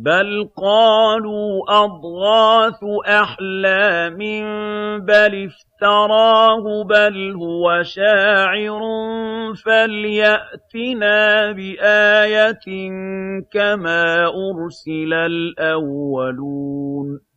بَلْ قَالُوا أَضْغَاثُ أَحْلَامٍ بَلِ افْتَرَاهُ بَلْ هُوَ شَاعِرٌ فَلْيَأْتِنَا بِآيَةٍ كَمَا أُرْسِلَ الْأَوَّلُونَ